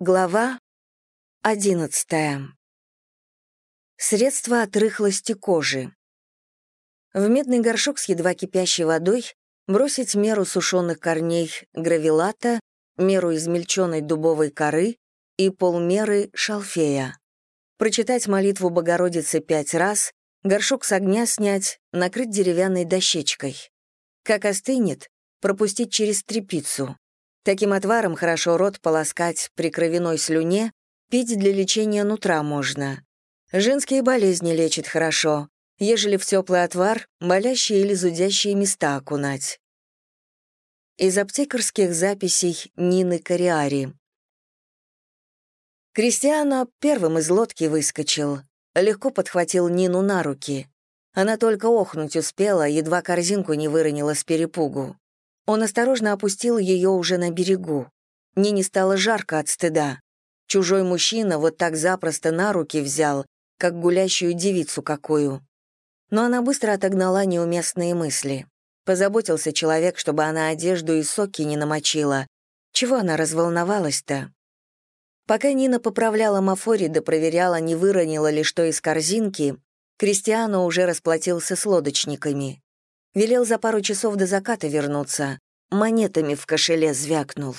Глава одиннадцатая. Средства от рыхлости кожи. В медный горшок с едва кипящей водой бросить меру сушеных корней гравилата, меру измельченной дубовой коры и полмеры шалфея. Прочитать молитву Богородицы пять раз, горшок с огня снять, накрыть деревянной дощечкой. Как остынет, пропустить через трепицу. Таким отваром хорошо рот полоскать при кровяной слюне, пить для лечения нутра можно. Женские болезни лечит хорошо, ежели в теплый отвар болящие или зудящие места окунать. Из аптекарских записей Нины Кориари. Кристиано первым из лодки выскочил, легко подхватил Нину на руки. Она только охнуть успела, едва корзинку не выронила с перепугу. Он осторожно опустил ее уже на берегу. Нине стало жарко от стыда. Чужой мужчина вот так запросто на руки взял, как гулящую девицу какую. Но она быстро отогнала неуместные мысли. Позаботился человек, чтобы она одежду и соки не намочила. Чего она разволновалась-то? Пока Нина поправляла Мафори да проверяла, не выронила ли что из корзинки, Кристиано уже расплатился с лодочниками. Велел за пару часов до заката вернуться. Монетами в кошеле звякнул.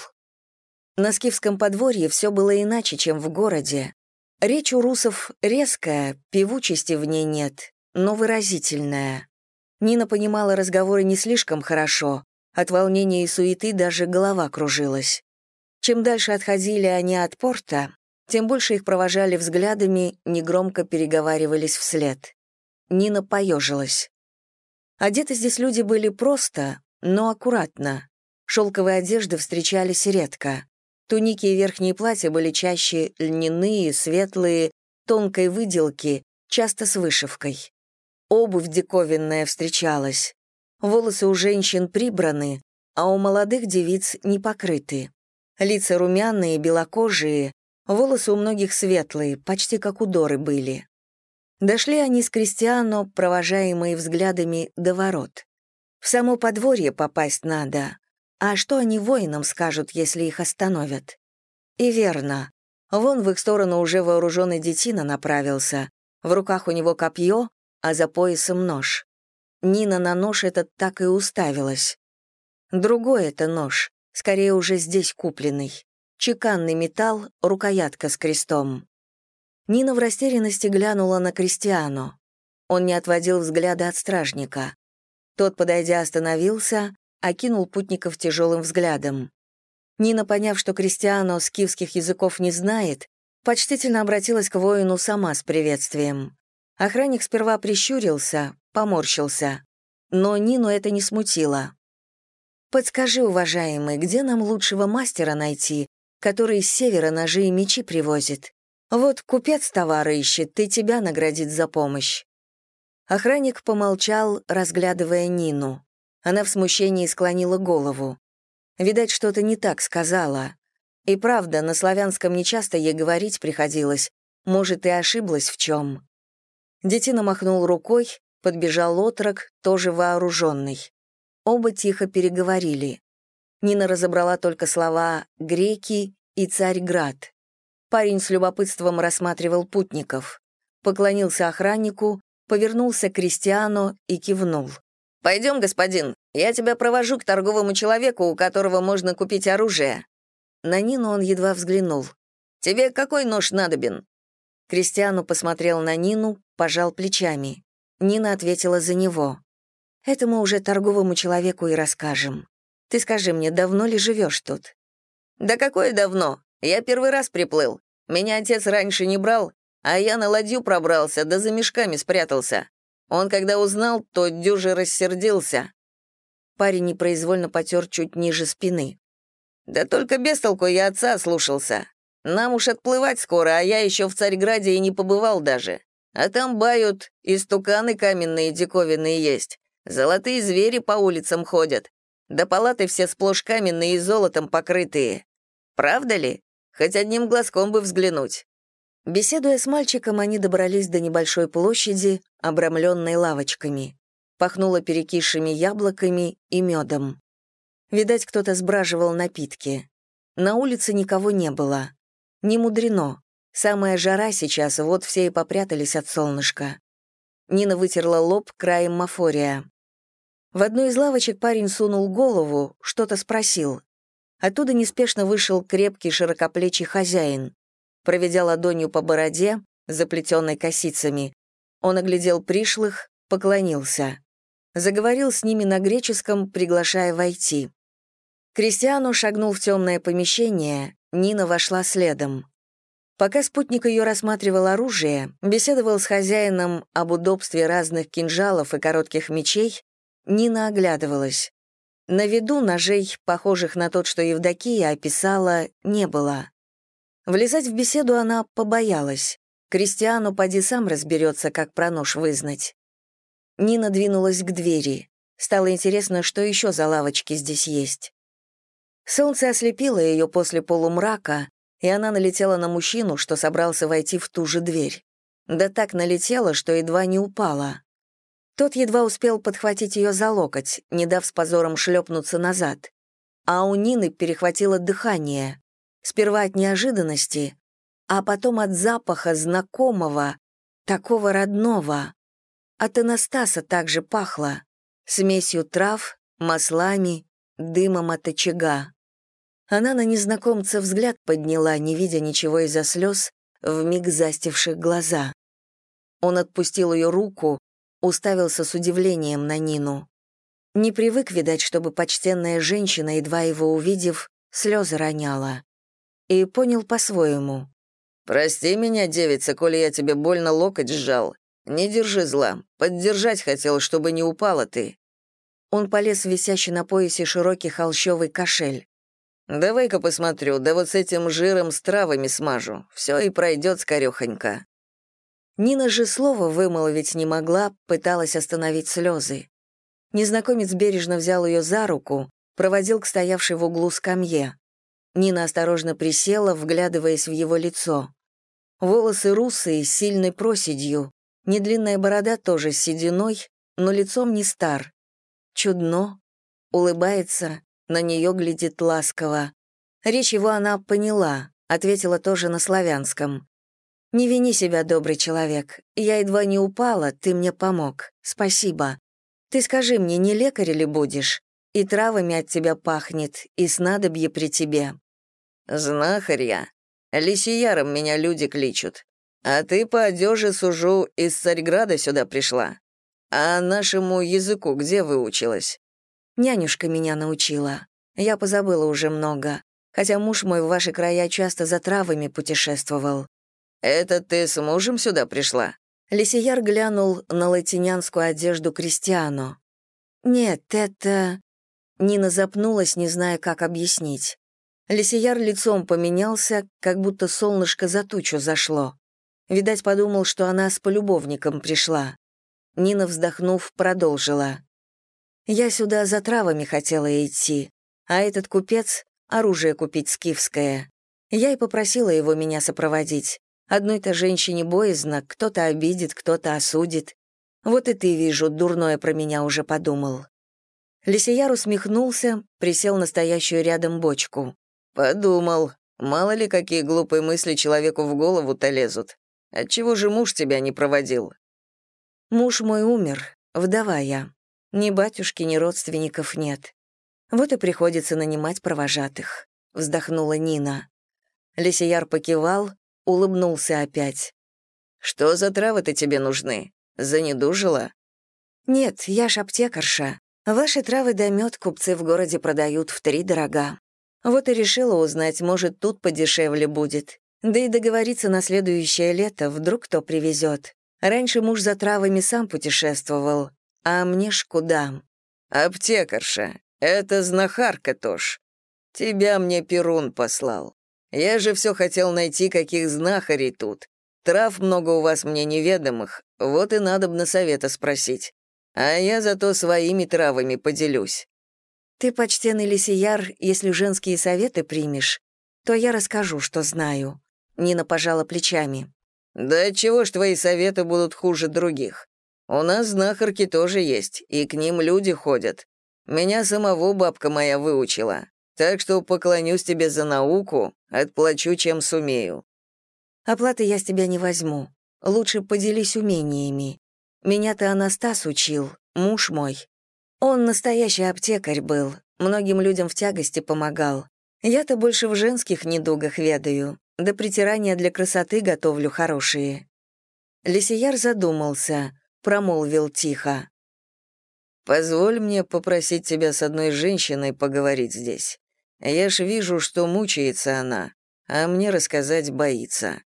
На скифском подворье все было иначе, чем в городе. Речь у русов резкая, певучести в ней нет, но выразительная. Нина понимала разговоры не слишком хорошо, от волнения и суеты даже голова кружилась. Чем дальше отходили они от порта, тем больше их провожали взглядами, негромко переговаривались вслед. Нина поежилась. Одеты здесь люди были просто, но аккуратно. Шелковые одежды встречались редко. Туники и верхние платья были чаще льняные, светлые, тонкой выделки, часто с вышивкой. Обувь диковинная встречалась. Волосы у женщин прибраны, а у молодых девиц не покрыты. Лица румяные, белокожие, волосы у многих светлые, почти как у Доры были. Дошли они с Кристиано, провожаемые взглядами до ворот. В само подворье попасть надо. А что они воинам скажут, если их остановят? И верно. Вон в их сторону уже вооруженный детина направился. В руках у него копье, а за поясом нож. Нина на нож этот так и уставилась. Другой это нож, скорее уже здесь купленный. Чеканный металл, рукоятка с крестом. Нина в растерянности глянула на Кристиану. Он не отводил взгляда от стражника. Тот, подойдя, остановился, окинул путников тяжелым взглядом. Нина, поняв, что Кристиано скифских языков не знает, почтительно обратилась к воину сама с приветствием. Охранник сперва прищурился, поморщился. Но Нину это не смутило. «Подскажи, уважаемый, где нам лучшего мастера найти, который с севера ножи и мечи привозит? Вот купец товары ищет, и тебя наградит за помощь». Охранник помолчал, разглядывая Нину. Она в смущении склонила голову. Видать, что-то не так сказала. И правда, на славянском нечасто ей говорить приходилось. Может, и ошиблась в чем. Детина махнул рукой, подбежал отрок, тоже вооруженный. Оба тихо переговорили. Нина разобрала только слова «греки» и «царьград». Парень с любопытством рассматривал путников. Поклонился охраннику, повернулся к Кристиану и кивнул. «Пойдем, господин, я тебя провожу к торговому человеку, у которого можно купить оружие». На Нину он едва взглянул. «Тебе какой нож надобен?» Кристиану посмотрел на Нину, пожал плечами. Нина ответила за него. «Это мы уже торговому человеку и расскажем. Ты скажи мне, давно ли живешь тут?» «Да какое давно? Я первый раз приплыл. Меня отец раньше не брал, а я на ладью пробрался, да за мешками спрятался. Он, когда узнал, то дюже рассердился». Парень непроизвольно потер чуть ниже спины. «Да только без толку я отца слушался. Нам уж отплывать скоро, а я еще в Царьграде и не побывал даже. А там бают, и стуканы каменные диковинные есть. Золотые звери по улицам ходят. Да палаты все сплошь каменные и золотом покрытые. Правда ли? Хоть одним глазком бы взглянуть». Беседуя с мальчиком, они добрались до небольшой площади, обрамленной лавочками. Пахнуло перекисшими яблоками и медом. Видать, кто-то сбраживал напитки. На улице никого не было. Не мудрено. Самая жара сейчас, вот все и попрятались от солнышка. Нина вытерла лоб краем мафория. В одну из лавочек парень сунул голову, что-то спросил. Оттуда неспешно вышел крепкий широкоплечий хозяин. Проведя ладонью по бороде, заплетенной косицами, он оглядел пришлых, поклонился. Заговорил с ними на греческом, приглашая войти. Кристиану шагнул в темное помещение, Нина вошла следом. Пока спутник ее рассматривал оружие, беседовал с хозяином об удобстве разных кинжалов и коротких мечей, Нина оглядывалась. На виду ножей, похожих на тот, что Евдокия описала, не было. Влезать в беседу она побоялась. Кристиану поди сам разберется, как про нож вызнать. Нина двинулась к двери. Стало интересно, что еще за лавочки здесь есть. Солнце ослепило ее после полумрака, и она налетела на мужчину, что собрался войти в ту же дверь. Да так налетела, что едва не упала. Тот едва успел подхватить ее за локоть, не дав с позором шлепнуться назад. А у Нины перехватило дыхание. Сперва от неожиданности, а потом от запаха знакомого, такого родного. От Анастаса также пахло, смесью трав, маслами, дымом от очага. Она на незнакомца взгляд подняла, не видя ничего из-за слез, вмиг застивших глаза. Он отпустил ее руку, уставился с удивлением на Нину. Не привык, видать, чтобы почтенная женщина, едва его увидев, слезы роняла. И понял по-своему. «Прости меня, девица, коли я тебе больно локоть сжал. Не держи зла. Поддержать хотел, чтобы не упала ты». Он полез в висящий на поясе широкий холщовый кошель. «Давай-ка посмотрю, да вот с этим жиром с травами смажу. Все и пройдет скорехонько». Нина же слова вымолвить не могла, пыталась остановить слезы. Незнакомец бережно взял ее за руку, проводил к стоявшей в углу скамье. Нина осторожно присела, вглядываясь в его лицо. Волосы русые, с сильной проседью, недлинная борода тоже с сединой, но лицом не стар. Чудно, улыбается, на нее глядит ласково. Речь его она поняла, ответила тоже на славянском. «Не вини себя, добрый человек. Я едва не упала, ты мне помог. Спасибо. Ты скажи мне, не лекарь ли будешь? И травами от тебя пахнет, и снадобье при тебе». «Знахарь я. Лисияром меня люди кличут. А ты по одежде сужу из Царьграда сюда пришла. А нашему языку где выучилась?» Нянюшка меня научила. Я позабыла уже много, хотя муж мой в ваши края часто за травами путешествовал. «Это ты с мужем сюда пришла?» Лисияр глянул на латинянскую одежду крестьяну. «Нет, это...» Нина запнулась, не зная, как объяснить. Лисияр лицом поменялся, как будто солнышко за тучу зашло. Видать, подумал, что она с полюбовником пришла. Нина, вздохнув, продолжила. Я сюда за травами хотела идти, а этот купец — оружие купить скифское. Я и попросила его меня сопроводить. Одной-то женщине боязно, кто-то обидит, кто-то осудит. Вот и ты, вижу, дурное про меня уже подумал». Лисияр усмехнулся, присел на стоящую рядом бочку. «Подумал. Мало ли, какие глупые мысли человеку в голову-то лезут. Отчего же муж тебя не проводил?» «Муж мой умер, вдова я. Ни батюшки, ни родственников нет. Вот и приходится нанимать провожатых», — вздохнула Нина. Лисияр покивал, улыбнулся опять. «Что за травы-то тебе нужны? Занедужила?» «Нет, я ж аптекарша. Ваши травы да мед купцы в городе продают в три дорога. Вот и решила узнать, может, тут подешевле будет. Да и договориться на следующее лето, вдруг кто привезет. Раньше муж за травами сам путешествовал, а мне ж куда? Аптекарша, это знахарка тоже. Тебя мне Перун послал. Я же все хотел найти, каких знахарей тут. Трав много у вас мне неведомых, вот и надо б на совета спросить. А я зато своими травами поделюсь. Ты, почтенный лисияр, если женские советы примешь, то я расскажу, что знаю. Нина пожала плечами. Да чего ж твои советы будут хуже других? У нас знахарки тоже есть, и к ним люди ходят. Меня самого бабка моя выучила. Так что поклонюсь тебе за науку, отплачу, чем сумею». «Оплаты я с тебя не возьму. Лучше поделись умениями. Меня-то Анастас учил, муж мой. Он настоящий аптекарь был, многим людям в тягости помогал. Я-то больше в женских недугах ведаю, да притирания для красоты готовлю хорошие». Лисияр задумался, промолвил тихо. «Позволь мне попросить тебя с одной женщиной поговорить здесь. Я ж вижу, что мучается она, а мне рассказать боится.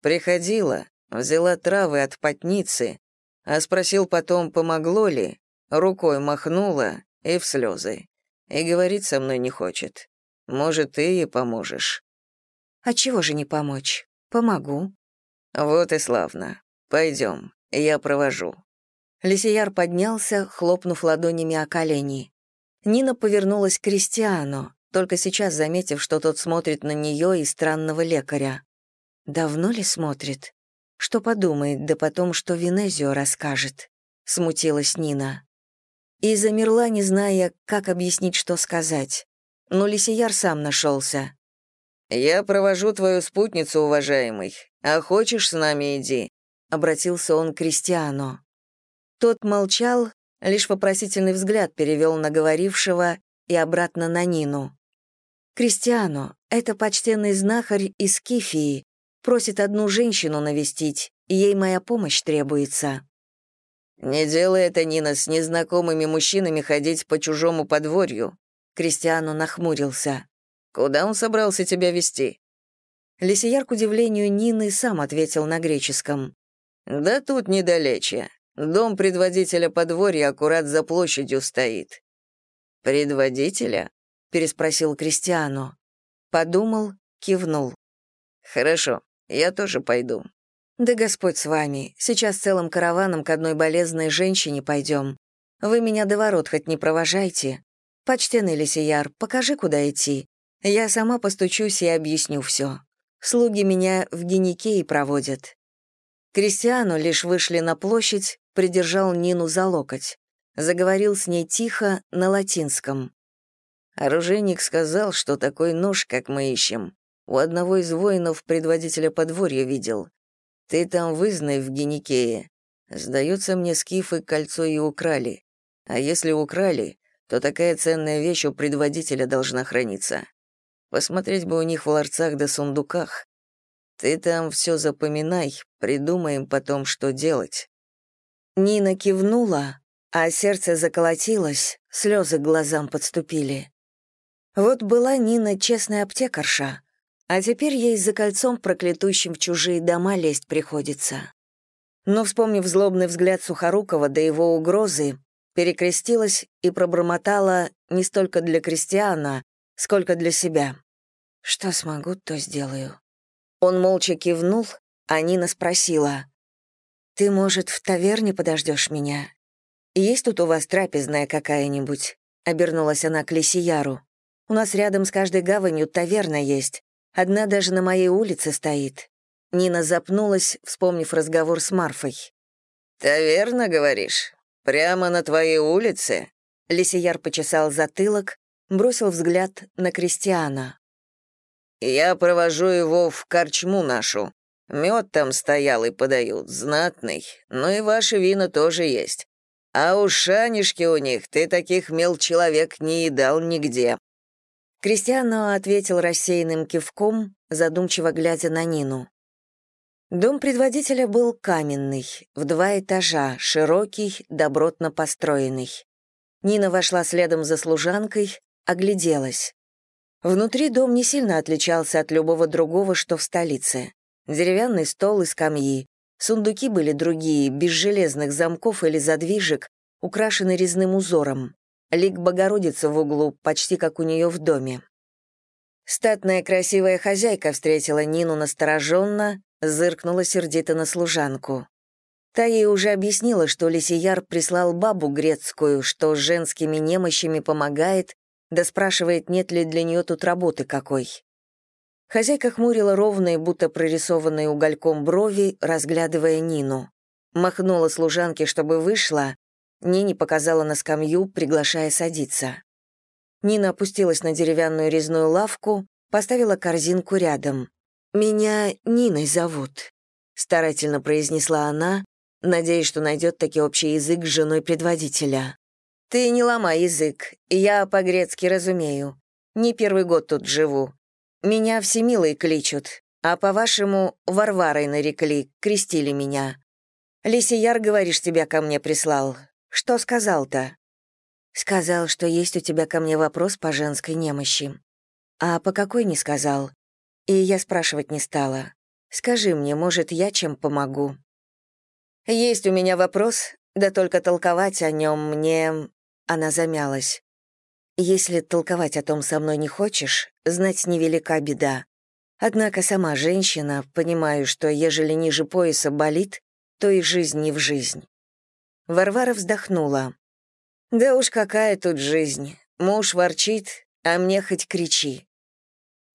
Приходила, взяла травы от потницы, а спросил потом, помогло ли, рукой махнула и в слезы. И говорить со мной не хочет. Может, ты ей поможешь. А чего же не помочь? Помогу. Вот и славно. Пойдем, я провожу. Лисияр поднялся, хлопнув ладонями о колени. Нина повернулась к Кристиану, только сейчас заметив, что тот смотрит на нее и странного лекаря. Давно ли смотрит? Что подумает, да потом, что Венезио расскажет? Смутилась Нина. И замерла, не зная, как объяснить, что сказать. Но Лисияр сам нашелся. «Я провожу твою спутницу, уважаемый. А хочешь, с нами иди?» — обратился он к Кристиану. Тот молчал, лишь вопросительный взгляд перевел на говорившего и обратно на Нину. «Кристиано, это почтенный знахарь из Кифии, просит одну женщину навестить, ей моя помощь требуется». «Не делай это, Нина, с незнакомыми мужчинами ходить по чужому подворью», Кристиано нахмурился. Куда он собрался тебя вести? Лисияр, к удивлению Нины, сам ответил на греческом. «Да тут недалече. Дом предводителя подворья аккурат за площадью стоит». «Предводителя?» — переспросил Кристиано. Подумал, кивнул. «Хорошо, я тоже пойду». «Да Господь с вами. Сейчас целым караваном к одной болезной женщине пойдем. Вы меня до ворот хоть не провожайте. Почтенный Лисияр, покажи, куда идти. Я сама постучусь и объясню все. Слуги меня в Геникее проводят. Кристиану лишь вышли на площадь, придержал Нину за локоть. Заговорил с ней тихо на латинском. Оружейник сказал, что такой нож, как мы ищем, у одного из воинов предводителя подворья видел. Ты там вызнай в Геникее. Сдается мне, скифы кольцо и украли. А если украли, то такая ценная вещь у предводителя должна храниться. Посмотреть бы у них в ларцах да сундуках. Ты там все запоминай, придумаем потом, что делать». Нина кивнула, а сердце заколотилось, слезы к глазам подступили. Вот была Нина честная аптекарша, а теперь ей за кольцом проклятущим в чужие дома лезть приходится. Но, вспомнив злобный взгляд Сухорукова до его угрозы, перекрестилась и пробормотала не столько для крестьяна, сколько для себя. Что смогу, то сделаю. Он молча кивнул, а Нина спросила. «Ты, может, в таверне подождешь меня? Есть тут у вас трапезная какая-нибудь?» Обернулась она к Лисияру. «У нас рядом с каждой гаванью таверна есть. Одна даже на моей улице стоит». Нина запнулась, вспомнив разговор с Марфой. «Таверна, говоришь? Прямо на твоей улице?» Лисияр почесал затылок, бросил взгляд на Кристиана. «Я провожу его в корчму нашу. Мед там стоял и подают, знатный, но и ваши вина тоже есть. А у шанишки у них ты таких мел человек не едал нигде». Кристиано ответил рассеянным кивком, задумчиво глядя на Нину. Дом предводителя был каменный, в два этажа, широкий, добротно построенный. Нина вошла следом за служанкой, огляделась. Внутри дом не сильно отличался от любого другого, что в столице. Деревянный стол и скамьи. Сундуки были другие, без железных замков или задвижек, украшены резным узором. Лик Богородицы в углу, почти как у нее в доме. Статная красивая хозяйка встретила Нину настороженно, зыркнула сердито на служанку. Та ей уже объяснила, что Лисияр прислал бабу грецкую, что с женскими немощами помогает, да спрашивает, нет ли для нее тут работы какой. Хозяйка хмурила ровные, будто прорисованные угольком брови, разглядывая Нину. Махнула служанке, чтобы вышла, Нине показала на скамью, приглашая садиться. Нина опустилась на деревянную резную лавку, поставила корзинку рядом. «Меня Ниной зовут», — старательно произнесла она, надеясь, что найдет таки общий язык с женой предводителя. «Ты не ломай язык, я по-грецки разумею. Не первый год тут живу. Меня всемилой кличут, а по-вашему Варварой нарекли, крестили меня. Лисияр, говоришь, тебя ко мне прислал. Что сказал-то?» «Сказал, что есть у тебя ко мне вопрос по женской немощи. А по какой не сказал. И я спрашивать не стала. Скажи мне, может, я чем помогу?» «Есть у меня вопрос, да только толковать о нем мне...» Она замялась. «Если толковать о том со мной не хочешь, знать невелика беда. Однако сама женщина, понимаю, что ежели ниже пояса болит, то и жизнь не в жизнь». Варвара вздохнула. «Да уж какая тут жизнь. Муж ворчит, а мне хоть кричи».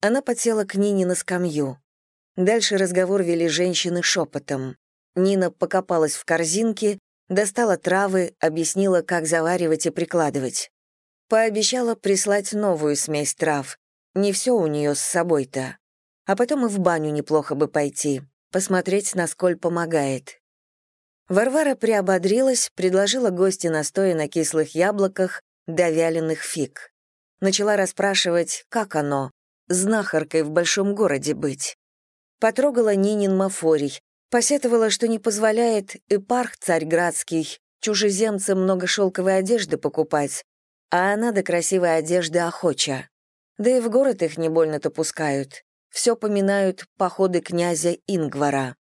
Она подсела к Нине на скамью. Дальше разговор вели женщины шепотом. Нина покопалась в корзинке, достала травы, объяснила, как заваривать и прикладывать. Пообещала прислать новую смесь трав. Не все у нее с собой-то. А потом и в баню неплохо бы пойти, посмотреть, насколько помогает. Варвара приободрилась, предложила гости настоя на кислых яблоках до вяленых фиг. Начала расспрашивать, как оно, знахаркой в большом городе быть. Потрогала Нинин мафорий, Посетовала, что не позволяет эпарх царьградский чужеземцам много шелковой одежды покупать, а она до красивой одежды охоча. Да и в город их не больно-то пускают. Все поминают походы князя Ингвара.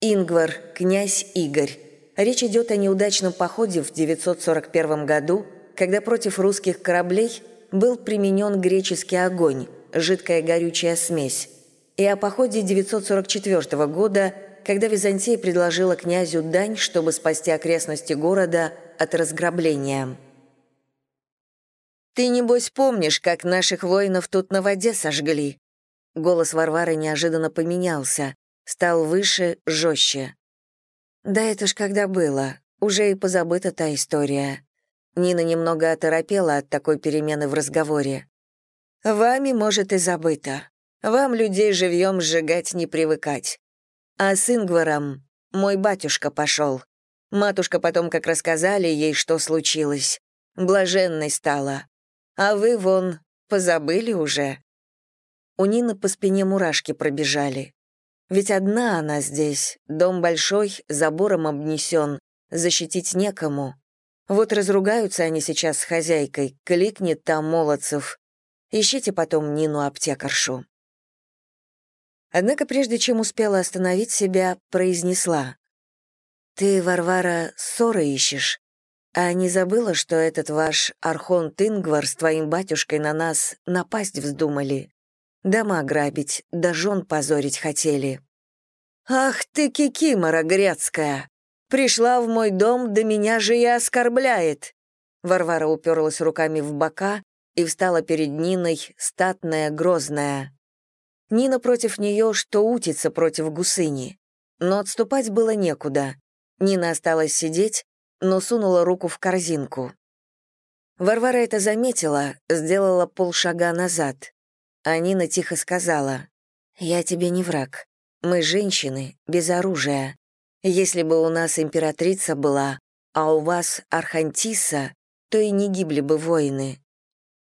Ингвар, князь Игорь. Речь идет о неудачном походе в 941 году, когда против русских кораблей был применен греческий огонь, жидкая горючая смесь, и о походе 944 года, когда Византия предложила князю дань, чтобы спасти окрестности города от разграбления. «Ты, небось, помнишь, как наших воинов тут на воде сожгли?» Голос Варвары неожиданно поменялся, стал выше, жестче. «Да это ж когда было, уже и позабыта та история». Нина немного оторопела от такой перемены в разговоре. «Вами, может, и забыто. Вам, людей, живьем сжигать не привыкать. А с Ингваром мой батюшка пошел. Матушка потом, как рассказали ей, что случилось, блаженной стала. А вы, вон, позабыли уже?» У Нины по спине мурашки пробежали. Ведь одна она здесь, дом большой, забором обнесен, защитить некому. Вот разругаются они сейчас с хозяйкой, кликнет там молодцев. Ищите потом Нину аптекаршу. Однако прежде чем успела остановить себя, произнесла. «Ты, Варвара, ссоры ищешь, а не забыла, что этот ваш Архон Ингвар с твоим батюшкой на нас напасть вздумали? Дома грабить, да жен позорить хотели». «Ах ты, кикимора грецкая! Пришла в мой дом, да меня же и оскорбляет!» Варвара уперлась руками в бока и встала перед Ниной, статная, грозная. Нина против нее, что утица против гусыни. Но отступать было некуда. Нина осталась сидеть, но сунула руку в корзинку. Варвара это заметила, сделала полшага назад. А Нина тихо сказала, «Я тебе не враг. Мы женщины, без оружия. Если бы у нас императрица была, а у вас архантиса, то и не гибли бы воины.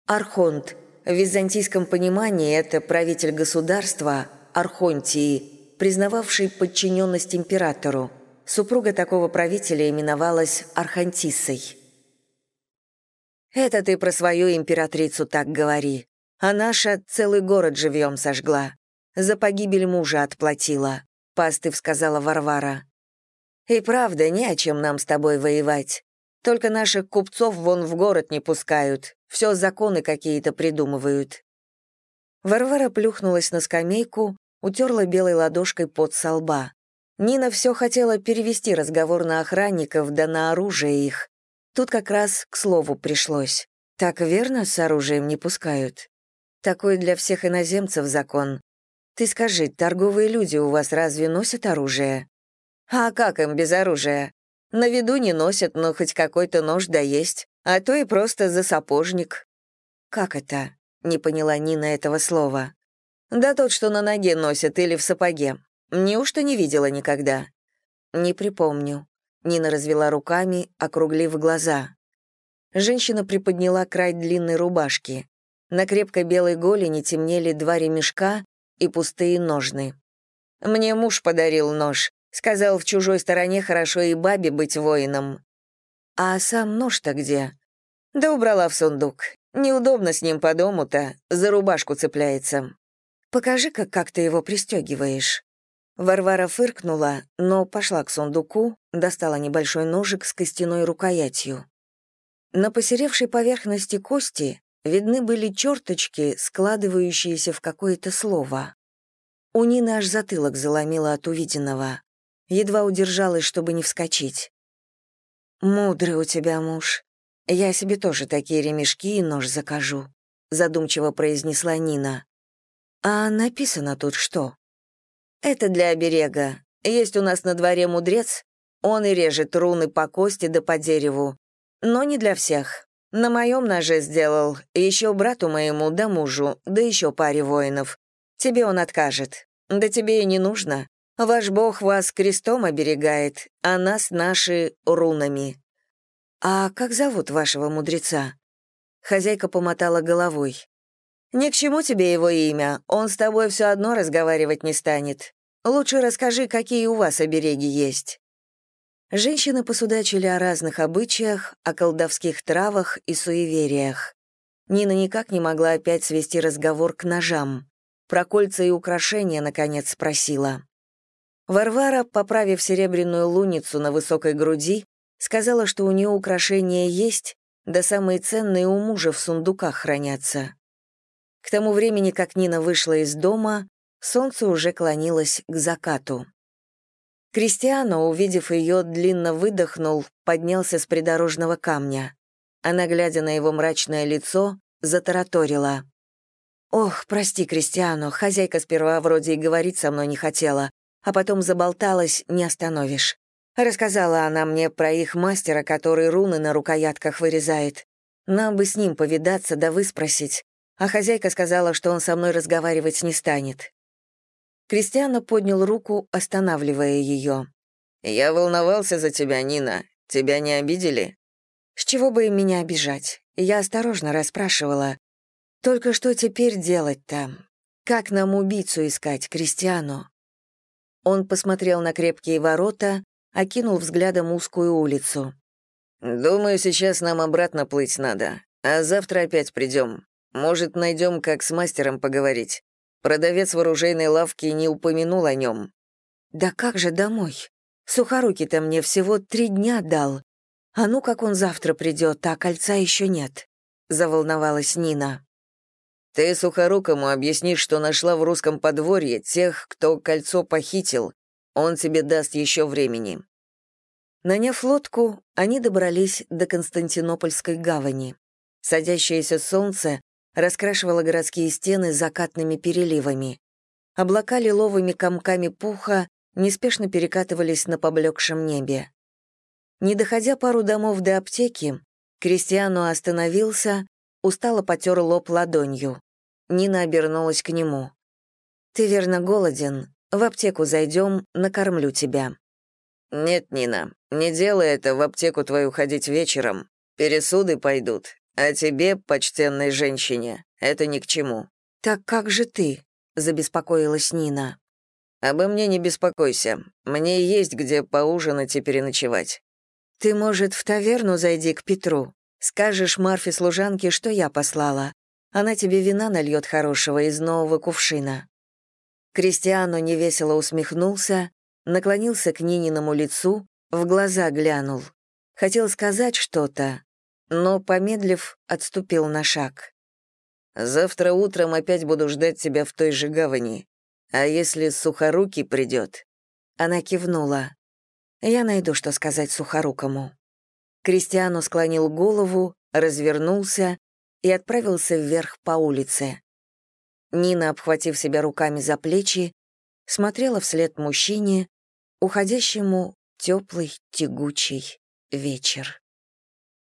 Архонт в византийском понимании это правитель государства, Архонтии, признававший подчиненность императору. Супруга такого правителя именовалась Архантисой. «Это ты про свою императрицу так говори. А наша целый город живьем сожгла. За погибель мужа отплатила», — пастыв сказала Варвара. «И правда, не о чем нам с тобой воевать. Только наших купцов вон в город не пускают, все законы какие-то придумывают». Варвара плюхнулась на скамейку, утерла белой ладошкой под со лба. Нина все хотела перевести разговор на охранников да на оружие их. Тут как раз к слову пришлось. Так верно с оружием не пускают? Такой для всех иноземцев закон. Ты скажи, торговые люди у вас разве носят оружие? А как им без оружия? На виду не носят, но хоть какой-то нож да есть, а то и просто за сапожник. как это?» — не поняла Нина этого слова. «Да тот, что на ноге носят или в сапоге. Неужто не видела никогда?» «Не припомню». Нина развела руками, округлив глаза. Женщина приподняла край длинной рубашки. На крепкой белой голени темнели два ремешка и пустые ножны. «Мне муж подарил нож. Сказал, в чужой стороне хорошо и бабе быть воином». «А сам нож-то где?» «Да убрала в сундук. Неудобно с ним по дому-то, за рубашку цепляется». «Покажи-ка, как ты его пристегиваешь». Варвара фыркнула, но пошла к сундуку, достала небольшой ножик с костяной рукоятью. На посеревшей поверхности кости видны были черточки, складывающиеся в какое-то слово. У Нины аж затылок заломило от увиденного. Едва удержалась, чтобы не вскочить. «Мудрый у тебя муж. Я себе тоже такие ремешки и нож закажу», — задумчиво произнесла Нина. «А написано тут что?» Это для оберега. Есть у нас на дворе мудрец, он и режет руны по кости да по дереву. Но не для всех. На моем ноже сделал, еще брату моему да мужу, да еще паре воинов. Тебе он откажет. Да тебе и не нужно. Ваш бог вас крестом оберегает, а нас наши рунами. А как зовут вашего мудреца? Хозяйка помотала головой. «Ни к чему тебе его имя, он с тобой все одно разговаривать не станет. Лучше расскажи, какие у вас обереги есть». Женщины посудачили о разных обычаях, о колдовских травах и суевериях. Нина никак не могла опять свести разговор к ножам. Про кольца и украшения, наконец, спросила. Варвара, поправив серебряную луницу на высокой груди, сказала, что у нее украшения есть, да самые ценные у мужа в сундуках хранятся. К тому времени, как Нина вышла из дома, солнце уже клонилось к закату. Кристиано, увидев ее, длинно выдохнул, поднялся с придорожного камня. Она, глядя на его мрачное лицо, затараторила. «Ох, прости, Кристиано, хозяйка сперва вроде и говорить со мной не хотела, а потом заболталась, не остановишь. Рассказала она мне про их мастера, который руны на рукоятках вырезает. Нам бы с ним повидаться да выспросить а хозяйка сказала, что он со мной разговаривать не станет. Кристиана поднял руку, останавливая ее. «Я волновался за тебя, Нина. Тебя не обидели?» «С чего бы им меня обижать?» Я осторожно расспрашивала. «Только что теперь делать-то? Как нам убийцу искать, Кристиану?» Он посмотрел на крепкие ворота, окинул взглядом узкую улицу. «Думаю, сейчас нам обратно плыть надо, а завтра опять придем. Может, найдем, как с мастером поговорить. Продавец в оружейной лавке не упомянул о нем. Да как же домой? Сухорукий-то мне всего три дня дал. А ну, как он завтра придет, а кольца еще нет. Заволновалась Нина. Ты Сухорукому объяснишь, что нашла в русском подворье тех, кто кольцо похитил. Он тебе даст еще времени. Наняв лодку, они добрались до Константинопольской гавани. Садящееся солнце раскрашивала городские стены закатными переливами. Облака лиловыми комками пуха неспешно перекатывались на поблекшем небе. Не доходя пару домов до аптеки, Кристиану остановился, устало потер лоб ладонью. Нина обернулась к нему. «Ты верно голоден. В аптеку зайдем, накормлю тебя». «Нет, Нина, не делай это в аптеку твою ходить вечером. Пересуды пойдут. А тебе, почтенной женщине, это ни к чему». «Так как же ты?» — забеспокоилась Нина. «Обо мне не беспокойся. Мне есть где поужинать и переночевать». «Ты, может, в таверну зайди к Петру. Скажешь Марфе-служанке, что я послала. Она тебе вина нальет хорошего из нового кувшина». Кристиану невесело усмехнулся, наклонился к Нининому лицу, в глаза глянул. Хотел сказать что-то, но, помедлив, отступил на шаг. «Завтра утром опять буду ждать тебя в той же гавани. А если Сухорукий придет?» Она кивнула. «Я найду, что сказать Сухорукому». Кристиану склонил голову, развернулся и отправился вверх по улице. Нина, обхватив себя руками за плечи, смотрела вслед мужчине, уходящему теплый, тягучий вечер.